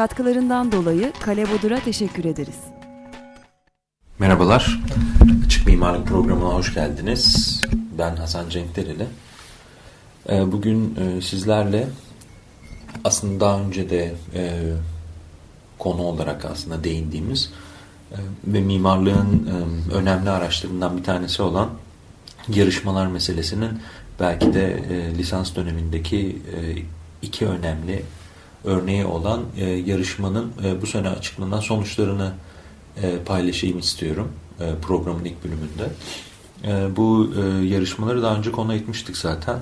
Katkılarından dolayı Kale Bodur'a teşekkür ederiz. Merhabalar, Açık Mimarlık Programı'na hoş geldiniz. Ben Hasan Cenk Dereli. Ee, bugün e, sizlerle aslında daha önce de e, konu olarak aslında değindiğimiz e, ve mimarlığın önemli araçlarından bir tanesi olan yarışmalar meselesinin belki de lisans dönemindeki iki önemli örneği olan yarışmanın bu sene açıklanan sonuçlarını paylaşayım istiyorum programın ilk bölümünde. Bu yarışmaları daha önce konu etmiştik zaten.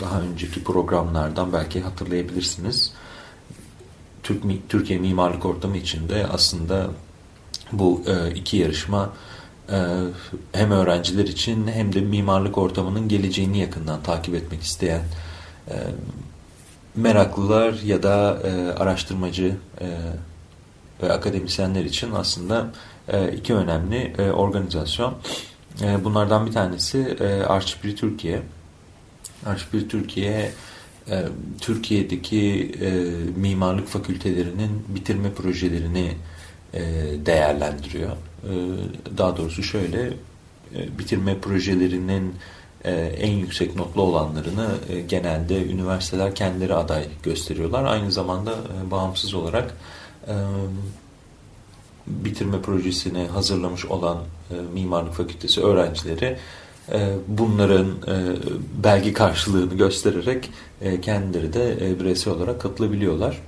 Daha önceki programlardan belki hatırlayabilirsiniz. Türk, Türkiye mimarlık ortamı içinde aslında bu iki yarışma hem öğrenciler için hem de mimarlık ortamının geleceğini yakından takip etmek isteyen meraklılar ya da araştırmacı ve akademisyenler için aslında iki önemli organizasyon. Bunlardan bir tanesi Arşivri Türkiye. Arşivri Türkiye Türkiye'deki mimarlık fakültelerinin bitirme projelerini değerlendiriyor. Daha doğrusu şöyle bitirme projelerinin en yüksek notlu olanlarını genelde üniversiteler kendileri aday gösteriyorlar. Aynı zamanda bağımsız olarak bitirme projesini hazırlamış olan mimarlık fakültesi öğrencileri bunların belge karşılığını göstererek kendileri de bireysel olarak katılabiliyorlar.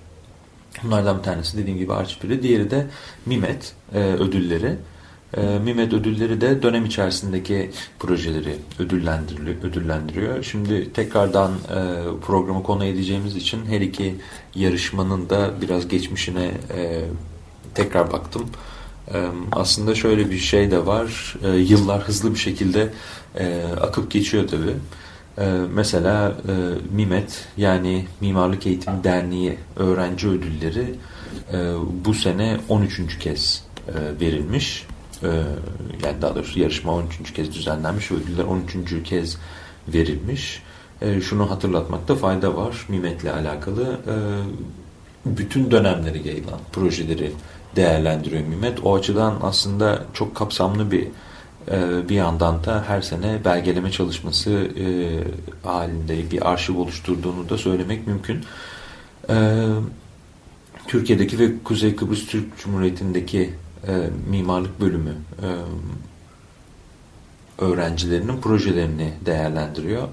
Bunlardan bir tanesi dediğim gibi Arçpiri, diğeri de MIMET ödülleri. MIMET ödülleri de dönem içerisindeki projeleri ödüllendiriyor. Şimdi tekrardan programı konu edeceğimiz için her iki yarışmanın da biraz geçmişine tekrar baktım. Aslında şöyle bir şey de var. Yıllar hızlı bir şekilde akıp geçiyor tabii. Mesela MIMET yani Mimarlık Eğitim Derneği öğrenci ödülleri bu sene 13. kez verilmiş. Yani daha doğrusu yarışma 13. kez düzenlenmiş ve ödüller 13. kez verilmiş. Şunu hatırlatmakta fayda var MIMET ile alakalı. Bütün dönemleri yayılan projeleri değerlendiriyor MIMET. O açıdan aslında çok kapsamlı bir bir yandan da her sene belgeleme çalışması halinde bir arşiv oluşturduğunu da söylemek mümkün. Türkiye'deki ve Kuzey Kıbrıs Türk Cumhuriyeti'ndeki mimarlık bölümü öğrencilerinin projelerini değerlendiriyor.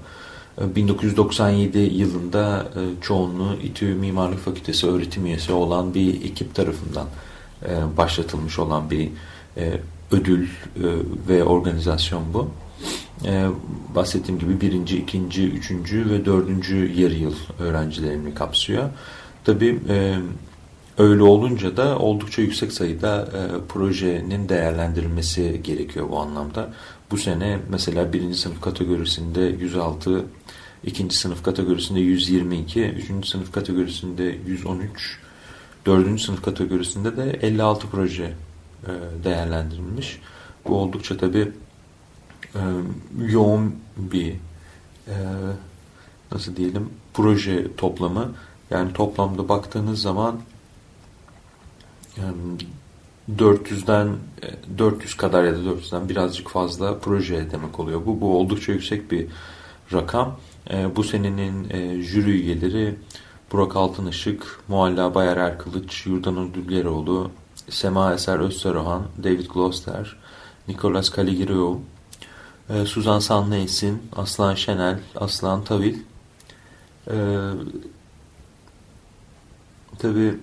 1997 yılında çoğunluğu İTÜ Mimarlık Fakültesi öğretim üyesi olan bir ekip tarafından başlatılmış olan bir ödül ve organizasyon bu. Bahsettiğim gibi birinci, ikinci, üçüncü ve dördüncü yarı yıl öğrencilerini kapsıyor. Tabii öyle olunca da oldukça yüksek sayıda projenin değerlendirilmesi gerekiyor bu anlamda. Bu sene mesela birinci sınıf kategorisinde 106, ikinci sınıf kategorisinde 122, üçüncü sınıf kategorisinde 113, dördüncü sınıf kategorisinde de 56 proje değerlendirilmiş. Bu oldukça tabi yoğun bir nasıl diyelim proje toplamı. Yani toplamda baktığınız zaman 400'den 400 kadar ya da 400'den birazcık fazla proje demek oluyor. Bu, bu oldukça yüksek bir rakam. Bu senenin jüri üyeleri Burak Altınışık, Mualla Bayar Erkılıç, Yurdan Ödülyeroğlu, Sema Eser Özsaruhan, David Gloster, Nicholas Caligirou, Suzan Sanleysin, Aslan Şenel, Aslan Tavil. Ee, Tabi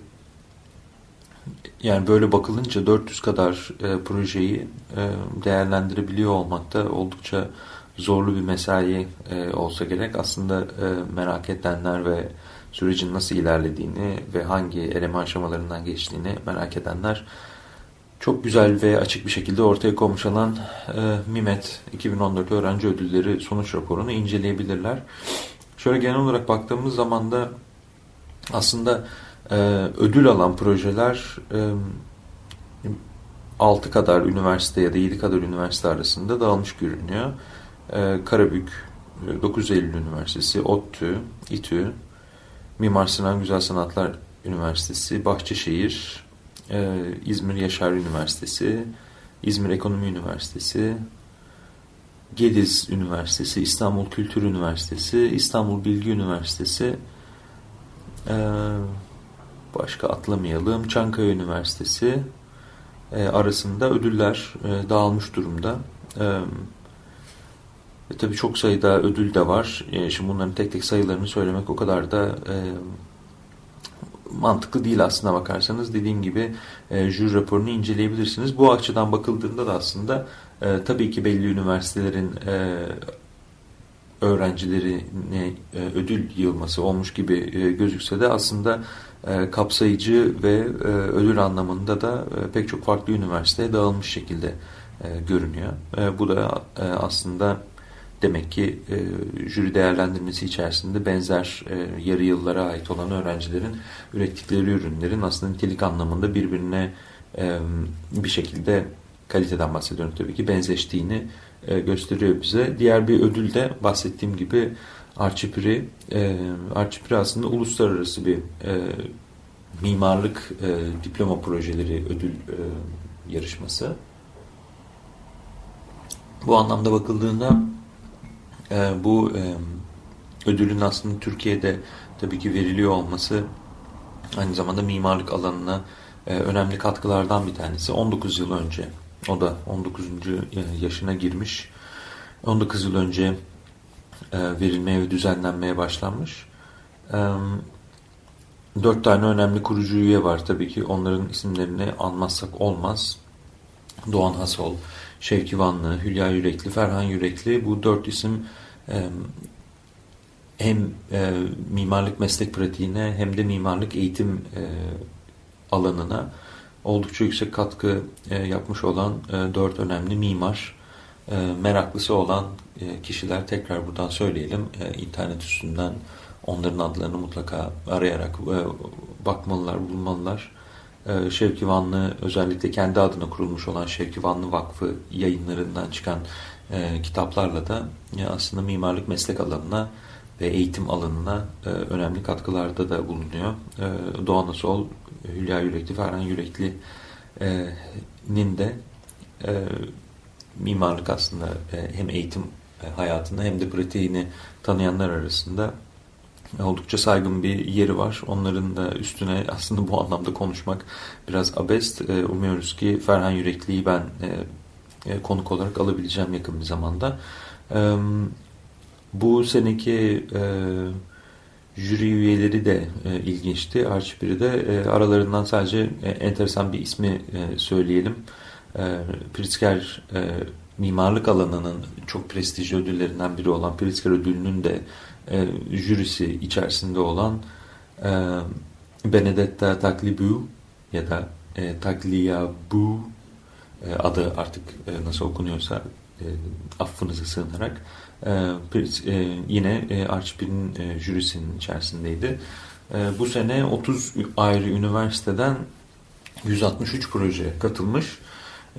yani böyle bakılınca 400 kadar e, projeyi e, değerlendirebiliyor olmak da oldukça zorlu bir mesai e, olsa gerek. Aslında e, merak edenler ve sürecin nasıl ilerlediğini ve hangi eleme aşamalarından geçtiğini merak edenler çok güzel ve açık bir şekilde ortaya konmuş olan e, MIMET 2014 öğrenci ödülleri sonuç raporunu inceleyebilirler. Şöyle genel olarak baktığımız zaman da aslında e, ödül alan projeler e, 6 kadar üniversite ya da 7 kadar üniversite arasında dağılmış görünüyor. E, Karabük, 9 Eylül Üniversitesi, ODTÜ, İTÜ, Mimar Sinan Güzel Sanatlar Üniversitesi, Bahçeşehir, e, İzmir Yaşar Üniversitesi, İzmir Ekonomi Üniversitesi, Gediz Üniversitesi, İstanbul Kültür Üniversitesi, İstanbul Bilgi Üniversitesi, e, başka atlamayalım, Çankaya Üniversitesi e, arasında ödüller e, dağılmış durumda. E, e, tabii çok sayıda ödül de var. E, şimdi bunların tek tek sayılarını söylemek o kadar da e, mantıklı değil aslında bakarsanız. Dediğim gibi e, jüri raporunu inceleyebilirsiniz. Bu açıdan bakıldığında da aslında e, tabii ki belli üniversitelerin e, öğrencilerine e, ödül yığılması olmuş gibi e, gözükse de aslında kapsayıcı ve e, ödül anlamında da e, pek çok farklı üniversiteye dağılmış şekilde e, görünüyor. E, bu da e, aslında demek ki e, jüri değerlendirmesi içerisinde benzer e, yarı yıllara ait olan öğrencilerin ürettikleri ürünlerin aslında nitelik anlamında birbirine e, bir şekilde kaliteden bahsediyorum tabii ki benzeştiğini e, gösteriyor bize. Diğer bir ödül de bahsettiğim gibi Archipri. E, Archipri aslında uluslararası bir e, mimarlık e, diploma projeleri ödül e, yarışması. Bu anlamda bakıldığında e, bu e, ödülün aslında Türkiye'de tabii ki veriliyor olması aynı zamanda mimarlık alanına e, önemli katkılardan bir tanesi. 19 yıl önce o da 19. yaşına girmiş. 19 yıl önce e, verilmeye ve düzenlenmeye başlanmış. E, dört tane önemli kurucu üye var tabii ki. Onların isimlerini anmazsak olmaz. Doğan Hasol, Şevki Vanlı, Hülya Yürekli, Ferhan Yürekli bu dört isim e, hem e, mimarlık meslek pratiğine hem de mimarlık eğitim e, alanına oldukça yüksek katkı e, yapmış olan e, dört önemli mimar, e, meraklısı olan e, kişiler tekrar buradan söyleyelim. E, internet üstünden onların adlarını mutlaka arayarak e, bakmalılar, bulmalılar. E, Şevki Vanlı özellikle kendi adına kurulmuş olan Şevki Vanlı Vakfı yayınlarından çıkan e, kitaplarla da e, aslında mimarlık meslek alanına ve eğitim alanına e, önemli katkılarda da bulunuyor. E, Doğan Asol, Hülya Yürekli, Ferhan Yürekli'nin de e, mimarlık aslında e, hem eğitim e, hayatında hem de pratiğini tanıyanlar arasında oldukça saygın bir yeri var. Onların da üstüne aslında bu anlamda konuşmak biraz abest. E, umuyoruz ki Ferhan Yürekli'yi ben konuk olarak alabileceğim yakın bir zamanda. Bu seneki jüri üyeleri de ilginçti. Arşipiri de aralarından sadece enteresan bir ismi söyleyelim. E, Pritzker e, mimarlık alanının çok prestijli ödüllerinden biri olan Pritzker ödülünün de e, jürisi içerisinde olan e, Benedetta Taglibu ya da e, Tagliabu e, adı artık e, nasıl okunuyorsa e, affınıza sığınarak e, yine e, Archipin'in e, jürisinin içerisindeydi. E, bu sene 30 ayrı üniversiteden 163 proje katılmış.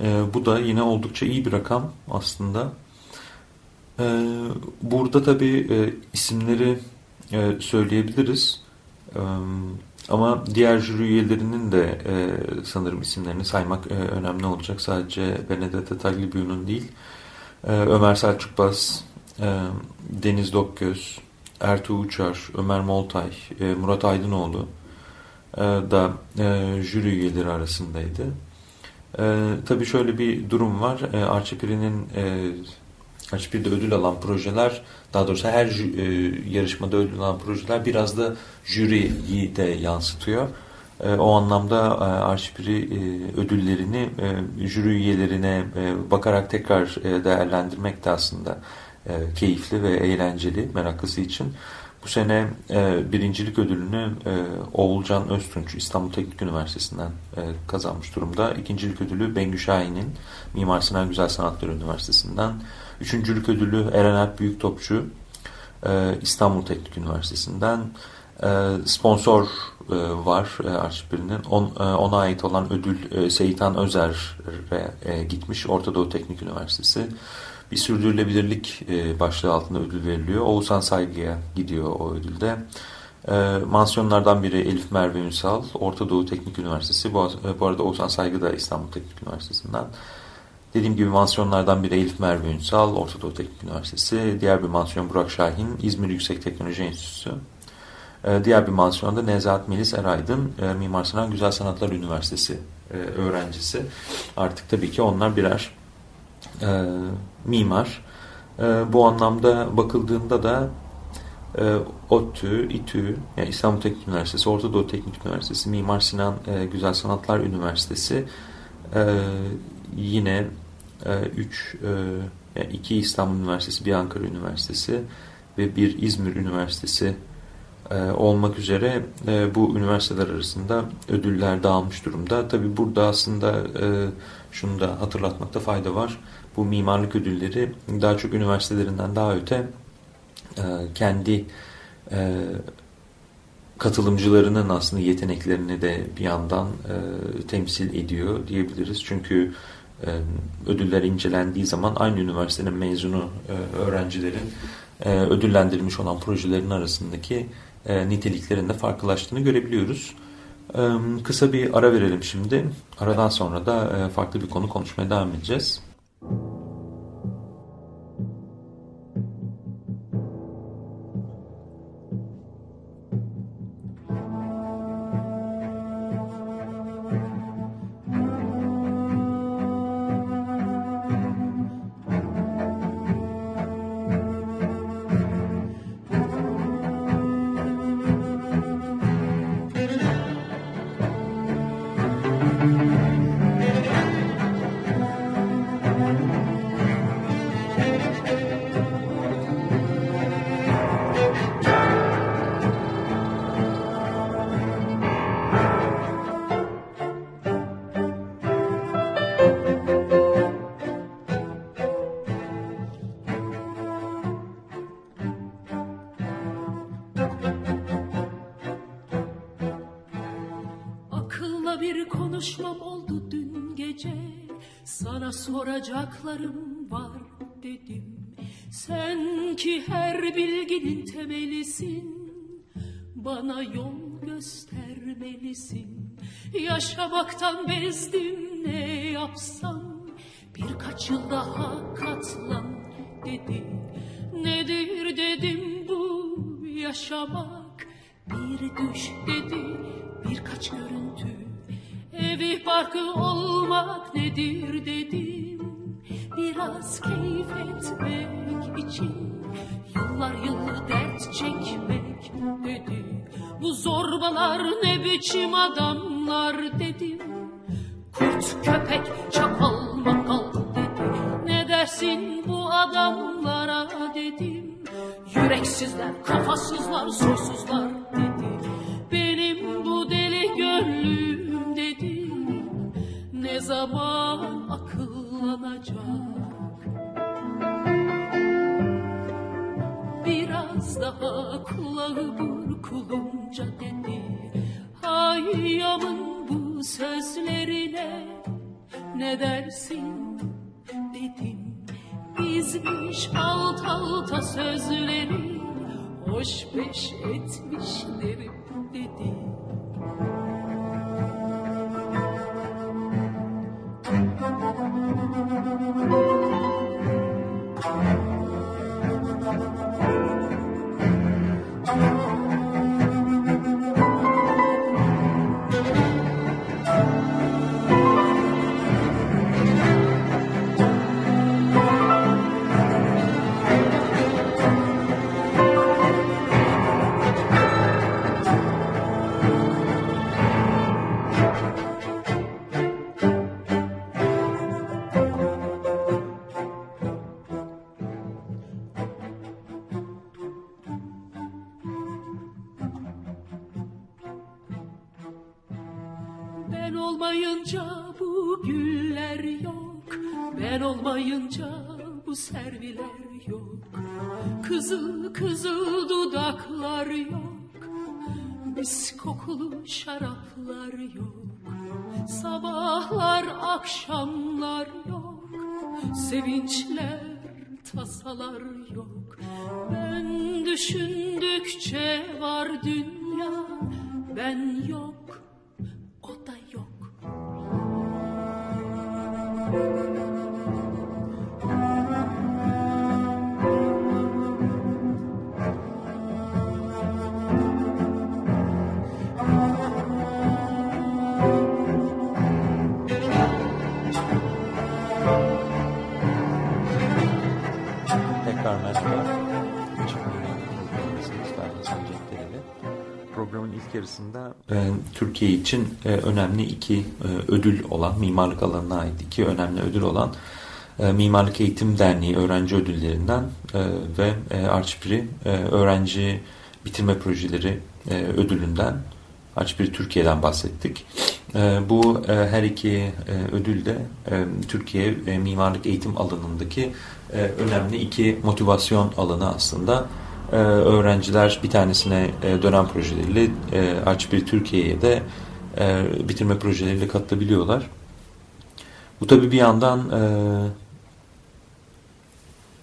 E, bu da yine oldukça iyi bir rakam aslında. E, burada tabii e, isimleri e, söyleyebiliriz. E, ama diğer jüri üyelerinin de e, sanırım isimlerini saymak e, önemli olacak. Sadece Benedetta Tagliabue'nun değil. E, Ömer Selçukbaz, e, Deniz Dokgöz, Ertuğ Uçar, Ömer Moltay, e, Murat Aydınoğlu e, da e, jüri üyeleri arasındaydı. E, tabii şöyle bir durum var. E, Arçepiri'nin e, Arçepiri'de ödül alan projeler, daha doğrusu her e, yarışmada ödül alan projeler biraz da jüriyi de yansıtıyor. E, o anlamda e, Arşipiri e, ödüllerini e, jüri üyelerine e, bakarak tekrar e, değerlendirmek de aslında e, keyifli ve eğlenceli meraklısı için. Bu sene e, birincilik ödülünü e, Oğulcan Öztunç İstanbul Teknik Üniversitesi'nden e, kazanmış durumda. İkincilik ödülü Bengü Şahin'in Mimar Sinan Güzel Sanatlar Üniversitesi'nden. Üçüncülük ödülü Eren Alp Büyüktopçu e, İstanbul Teknik Üniversitesi'nden. E, sponsor e, var e, Arşivbirinin. On, e, ona ait olan ödül e, Seyitan Özer'e e, gitmiş Orta Doğu Teknik Üniversitesi bir sürdürülebilirlik e, başlığı altında ödül veriliyor. Oğuzhan Saygı'ya gidiyor o ödülde. E, mansiyonlardan biri Elif Merve Ünsal, Orta Doğu Teknik Üniversitesi. Bu, e, bu arada Oğuzhan Saygı da İstanbul Teknik Üniversitesi'nden. Dediğim gibi mansiyonlardan biri Elif Merve Ünsal, Orta Doğu Teknik Üniversitesi. Diğer bir mansiyon Burak Şahin, İzmir Yüksek Teknoloji Enstitüsü. E, diğer bir mansiyonda Nezahat Melis Eraydın, Mimar Sinan Güzel Sanatlar Üniversitesi öğrencisi. Artık tabii ki onlar birer e, mimar. E, bu anlamda bakıldığında da e, ODTÜ, İTÜ, yani İstanbul Teknik Üniversitesi, Orta Doğu Teknik Üniversitesi, Mimar Sinan e, Güzel Sanatlar Üniversitesi e, yine 3 e, e, yani iki İstanbul Üniversitesi, bir Ankara Üniversitesi ve bir İzmir Üniversitesi e, olmak üzere e, bu üniversiteler arasında ödüller dağılmış durumda. Tabi burada aslında e, şunu da hatırlatmakta fayda var. Bu mimarlık ödülleri daha çok üniversitelerinden daha öte e, kendi e, katılımcılarının aslında yeteneklerini de bir yandan e, temsil ediyor diyebiliriz. Çünkü ödüller incelendiği zaman aynı üniversitenin mezunu öğrencilerin ödüllendirilmiş olan projelerin arasındaki niteliklerinde farklılaştığını görebiliyoruz. Kısa bir ara verelim şimdi. Aradan sonra da e, farklı bir konu konuşmaya devam edeceğiz. Soracaklarım var dedim. Sen ki her bilginin temelisin, bana yol göstermelisin. Yaşamaktan bezdim ne yapsam, birkaç yıl daha katlan dedi. Nedir dedim bu yaşamak, bir düş dedi, birkaç görüntü. Evi parkı olmak nedir dedim. Biraz keyif etmek için Yıllar yılı dert çekmek dedi. Bu zorbalar ne biçim adamlar dedim. Kurt köpek çakal makal dedi. Ne dersin bu adamlara dedim. Yüreksizler kafasızlar soysuzlar dedi. Benim bu deli gönlüm Ne zaman akıllanacak? Daha kulağı burkulunca dedi. Hayyamın bu sözlerine ne dersin? Dedim Bizmiş alt alta sözleri hoş beş etmişlerim dedi bu serviler yok. Kızıl kızıl dudaklar yok. Mis kokulu şaraplar yok. Sabahlar akşamlar yok. Sevinçler tasalar yok. Ben düşündükçe var dünya. Ben yok o da yok. Tekrar İlk yarısında e, Türkiye için e, önemli iki e, ödül olan, mimarlık alanına ait iki önemli ödül olan e, Mimarlık Eğitim Derneği öğrenci ödüllerinden e, ve e, Arçpiri e, öğrenci bitirme projeleri e, ödülünden Arçpiri Türkiye'den bahsettik. E, bu e, her iki e, ödül de e, Türkiye e, mimarlık eğitim alanındaki e, önemli iki motivasyon alanı aslında. E, öğrenciler bir tanesine e, dönem projeleriyle e, Arçpiri Türkiye'ye de e, bitirme projeleriyle katılabiliyorlar. Bu tabi bir yandan e,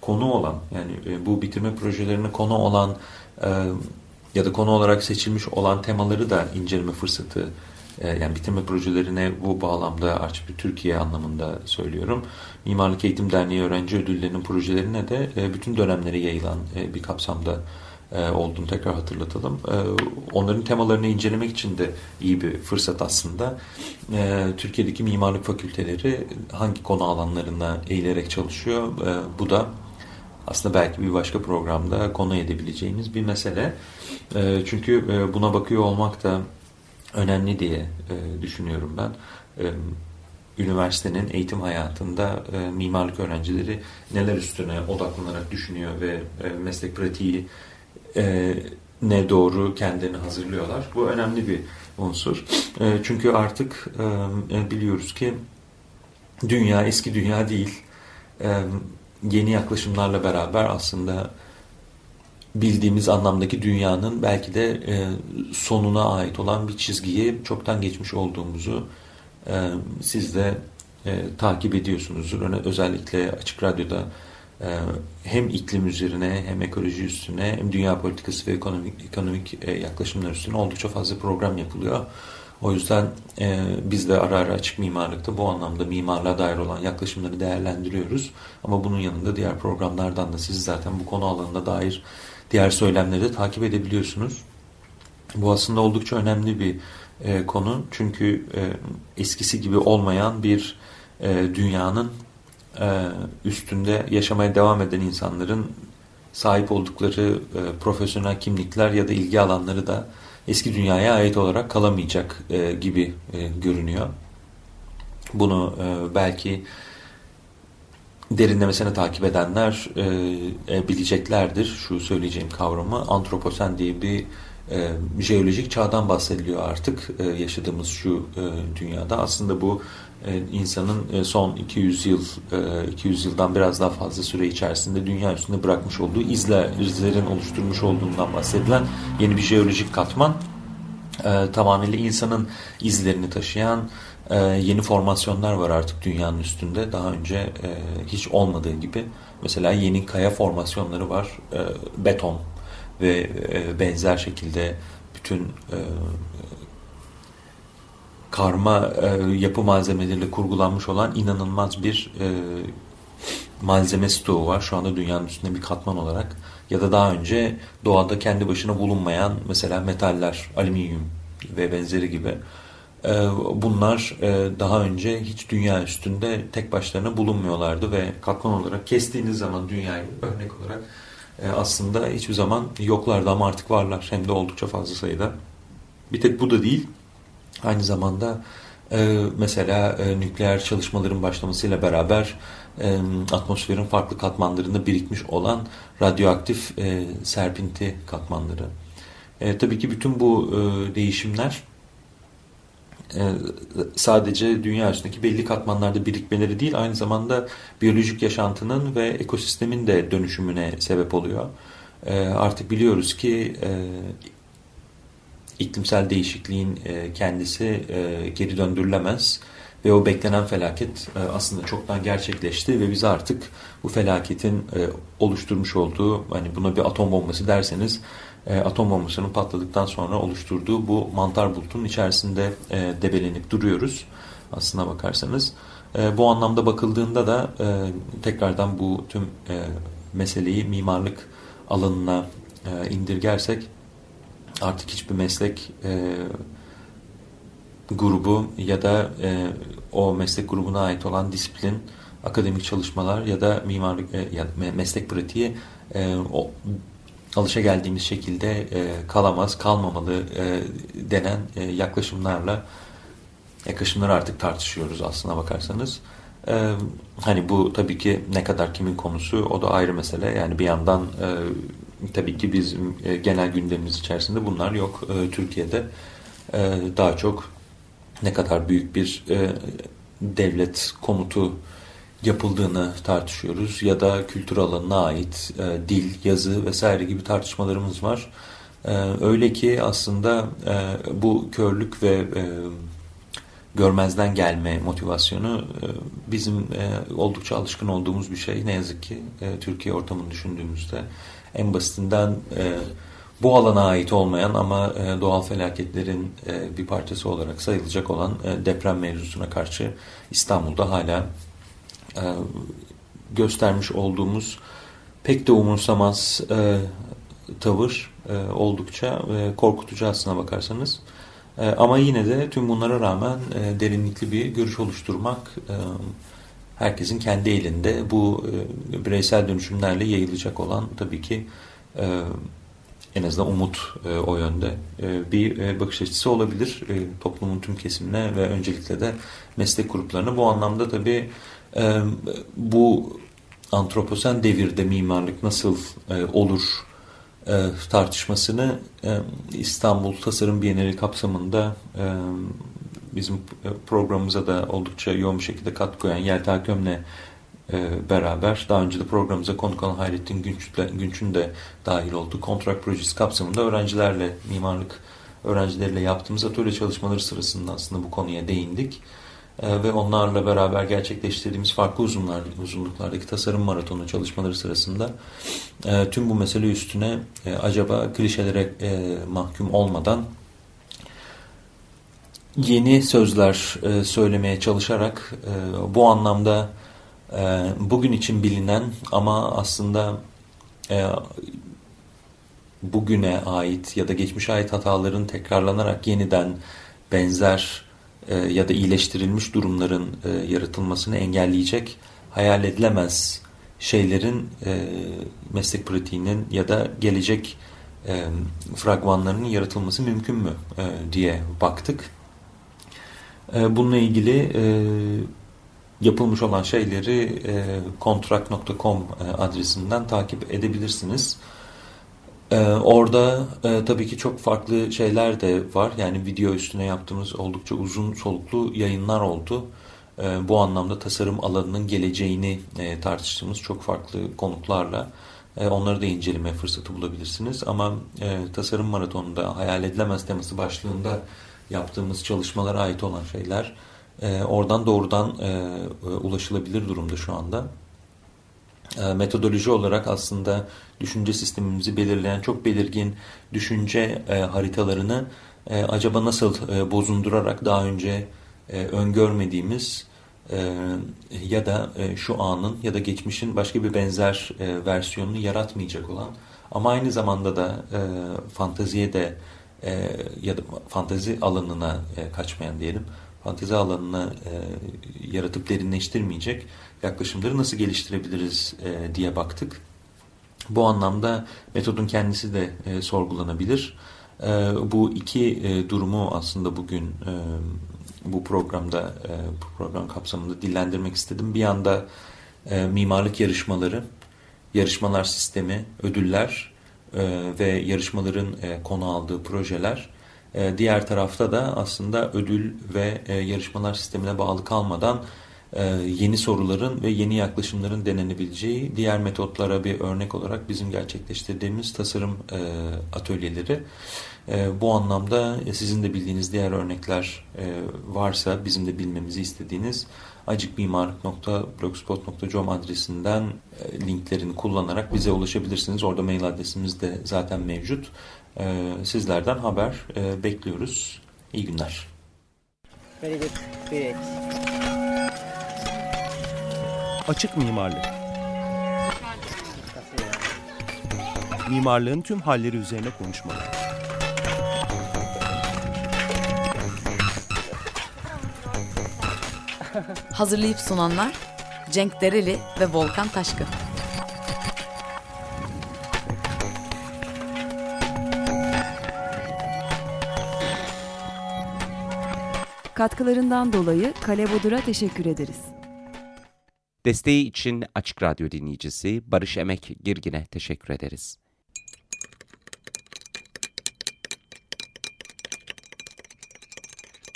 konu olan yani e, bu bitirme projelerine konu olan e, ya da konu olarak seçilmiş olan temaları da inceleme fırsatı yani bitirme projelerine bu bağlamda Arçpir Türkiye anlamında söylüyorum. Mimarlık Eğitim Derneği öğrenci ödüllerinin projelerine de e, bütün dönemlere yayılan e, bir kapsamda olduğunu tekrar hatırlatalım. Onların temalarını incelemek için de iyi bir fırsat aslında. Türkiye'deki mimarlık fakülteleri hangi konu alanlarına eğilerek çalışıyor? Bu da aslında belki bir başka programda konu edebileceğimiz bir mesele. Çünkü buna bakıyor olmak da önemli diye düşünüyorum ben. Üniversitenin eğitim hayatında mimarlık öğrencileri neler üstüne odaklanarak düşünüyor ve meslek pratiği ne doğru kendilerini hazırlıyorlar. Bu önemli bir unsur. Çünkü artık biliyoruz ki dünya eski dünya değil. Yeni yaklaşımlarla beraber aslında bildiğimiz anlamdaki dünyanın belki de sonuna ait olan bir çizgiyi çoktan geçmiş olduğumuzu siz de takip ediyorsunuzdur. Özellikle Açık Radyo'da ee, hem iklim üzerine hem ekoloji üstüne hem dünya politikası ve ekonomik, ekonomik e, yaklaşımlar üstüne oldukça fazla program yapılıyor. O yüzden e, biz de ara ara açık mimarlıkta bu anlamda mimarlığa dair olan yaklaşımları değerlendiriyoruz. Ama bunun yanında diğer programlardan da siz zaten bu konu alanına dair diğer söylemleri de takip edebiliyorsunuz. Bu aslında oldukça önemli bir e, konu. Çünkü e, eskisi gibi olmayan bir e, dünyanın e, üstünde yaşamaya devam eden insanların sahip oldukları e, profesyonel kimlikler ya da ilgi alanları da eski dünyaya ait olarak kalamayacak e, gibi görünüyor. Bunu belki derinlemesine takip edenler bileceklerdir şu söyleyeceğim kavramı. Antroposen diye bir jeolojik çağdan bahsediliyor artık yaşadığımız şu dünyada. Aslında bu e, insanın e, son 200 yıl 200 e, yıldan biraz daha fazla süre içerisinde dünya üstünde bırakmış olduğu izler, izlerin oluşturmuş olduğundan bahsedilen yeni bir jeolojik katman tamamıyla insanın izlerini taşıyan yeni formasyonlar var artık dünyanın üstünde daha önce hiç olmadığı gibi mesela yeni kaya formasyonları var beton ve benzer şekilde bütün karma e, yapı malzemeleriyle kurgulanmış olan inanılmaz bir e, malzeme stoğu var. Şu anda dünyanın üstünde bir katman olarak. Ya da daha önce doğada kendi başına bulunmayan mesela metaller, alüminyum ve benzeri gibi. E, bunlar e, daha önce hiç dünya üstünde tek başlarına bulunmuyorlardı ve katman olarak kestiğiniz zaman dünyayı örnek olarak e, aslında hiçbir zaman yoklardı ama artık varlar. Hem de oldukça fazla sayıda. Bir tek bu da değil Aynı zamanda e, mesela nükleer çalışmaların başlamasıyla beraber atmosferin farklı katmanlarında birikmiş olan radyoaktif serpinti katmanları. E, tabii ki bütün bu e, değişimler sadece dünya üstündeki belli katmanlarda birikmeleri değil aynı zamanda biyolojik yaşantının ve ekosistemin de dönüşümüne sebep oluyor. E, artık biliyoruz ki e, iklimsel değişikliğin kendisi geri döndürülemez ve o beklenen felaket aslında çoktan gerçekleşti ve biz artık bu felaketin oluşturmuş olduğu hani buna bir atom bombası derseniz e, atom bombasının patladıktan sonra oluşturduğu bu mantar bulutunun içerisinde e, debelenip duruyoruz aslına bakarsanız. E, bu anlamda bakıldığında da e, tekrardan bu tüm e, meseleyi mimarlık alanına e, indirgersek artık hiçbir meslek e, grubu ya da e, o meslek grubuna ait olan disiplin, akademik çalışmalar ya da mimarlık e, ya meslek pratiği e, o alışa geldiğimiz şekilde e, kalamaz, kalmamalı e, denen e, yaklaşımlarla yaklaşımları artık tartışıyoruz aslına bakarsanız. E, hani bu tabii ki ne kadar kimin konusu o da ayrı mesele. Yani bir yandan e, tabii ki biz e, genel gündemimiz içerisinde bunlar yok. E, Türkiye'de e, daha çok ne kadar büyük bir e, devlet komutu yapıldığını tartışıyoruz ya da kültür alanına ait e, dil, yazı vesaire gibi tartışmalarımız var. E, öyle ki aslında e, bu körlük ve e, görmezden gelme motivasyonu e, bizim e, oldukça alışkın olduğumuz bir şey. Ne yazık ki e, Türkiye ortamını düşündüğümüzde en basitinden e, bu alana ait olmayan ama e, doğal felaketlerin e, bir parçası olarak sayılacak olan e, deprem mevzusuna karşı İstanbul'da hala e, göstermiş olduğumuz pek de umursamaz e, tavır e, oldukça korkutucu aslına bakarsanız. Ama yine de tüm bunlara rağmen derinlikli bir görüş oluşturmak herkesin kendi elinde. Bu bireysel dönüşümlerle yayılacak olan tabii ki en azından umut o yönde bir bakış açısı olabilir toplumun tüm kesimine ve öncelikle de meslek gruplarına. Bu anlamda tabii e, bu antroposen devirde mimarlık nasıl e, olur e, tartışmasını e, İstanbul Tasarım Bienali kapsamında bizim programımıza da oldukça yoğun bir şekilde katkı koyan Yelta Kömle beraber daha önce de programımıza konuk olan Hayrettin Günç'ün de dahil olduğu kontrak projesi kapsamında öğrencilerle mimarlık öğrencileriyle yaptığımız atölye çalışmaları sırasında aslında bu konuya değindik. E, ve onlarla beraber gerçekleştirdiğimiz farklı uzunlar, uzunluklardaki tasarım maratonu çalışmaları sırasında e, tüm bu mesele üstüne e, acaba klişelere e, mahkum olmadan yeni sözler söylemeye çalışarak bu anlamda bugün için bilinen ama aslında bugüne ait ya da geçmişe ait hataların tekrarlanarak yeniden benzer ya da iyileştirilmiş durumların e, yaratılmasını engelleyecek hayal edilemez şeylerin e, meslek pratiğinin ya da gelecek e, fragmanlarının yaratılması mümkün mü e, diye baktık. E, bununla ilgili e, yapılmış olan şeyleri e, kontrak.com e, adresinden takip edebilirsiniz. Ee, orada e, tabii ki çok farklı şeyler de var. Yani video üstüne yaptığımız oldukça uzun soluklu yayınlar oldu. E, bu anlamda tasarım alanının geleceğini e, tartıştığımız çok farklı konuklarla e, onları da inceleme fırsatı bulabilirsiniz. Ama e, tasarım maratonunda hayal edilemez teması başlığında yaptığımız çalışmalara ait olan şeyler e, oradan doğrudan e, e ulaşılabilir durumda şu anda. E, metodoloji olarak aslında düşünce sistemimizi belirleyen çok belirgin düşünce e, haritalarını e, acaba nasıl bozundurarak daha önce öngörmediğimiz ya da şu anın ya da geçmişin başka bir benzer versiyonunu yaratmayacak olan ama aynı zamanda da fanteziye de ya da fantazi alanına kaçmayan diyelim fantezi alanını e, yaratıp derinleştirmeyecek yaklaşımları nasıl geliştirebiliriz e, diye baktık. Bu anlamda metodun kendisi de e, sorgulanabilir. E, bu iki e, durumu aslında bugün e, bu programda e, bu program kapsamında dillendirmek istedim. Bir yanda e, mimarlık yarışmaları, yarışmalar sistemi, ödüller e, ve yarışmaların e, konu aldığı projeler diğer tarafta da aslında ödül ve e, yarışmalar sistemine bağlı kalmadan e, yeni soruların ve yeni yaklaşımların denenebileceği diğer metotlara bir örnek olarak bizim gerçekleştirdiğimiz tasarım e, atölyeleri. E, bu anlamda e, sizin de bildiğiniz diğer örnekler e, varsa bizim de bilmemizi istediğiniz acikmimarlık.blogspot.com adresinden e, linklerini kullanarak bize ulaşabilirsiniz. Orada mail adresimiz de zaten mevcut. E, sizlerden haber e, bekliyoruz. İyi günler. Very good. Great. Açık mimarlık. Mimarlığın tüm halleri üzerine konuşmalar. Hazırlayıp sunanlar Cenk Dereli ve Volkan Taşkın. Katkılarından dolayı Kale Bodur'a teşekkür ederiz. Desteği için Açık Radyo dinleyicisi Barış Emek Girgin'e teşekkür ederiz.